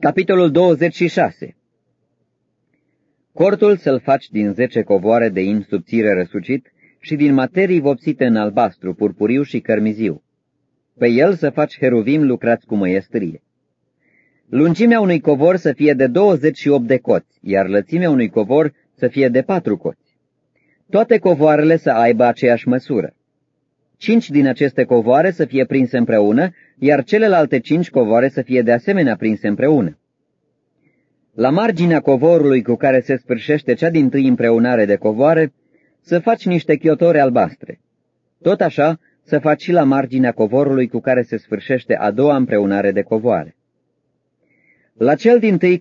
Capitolul 26 Cortul să-l faci din zece covoare de in subțire răsucit și din materii vopsite în albastru, purpuriu și cărmiziu. Pe el să faci heruvim lucrați cu măiestrie. Lungimea unui covor să fie de 28 de coți, iar lățimea unui covor să fie de patru coți. Toate covoarele să aibă aceeași măsură. Cinci din aceste covoare să fie prinse împreună, iar celelalte cinci covoare să fie de asemenea prinse împreună. La marginea covorului cu care se sfârșește cea din tâi împreunare de covoare, să faci niște chiotori albastre. Tot așa, să faci și la marginea covorului cu care se sfârșește a doua împreunare de covoare. La cel din tâi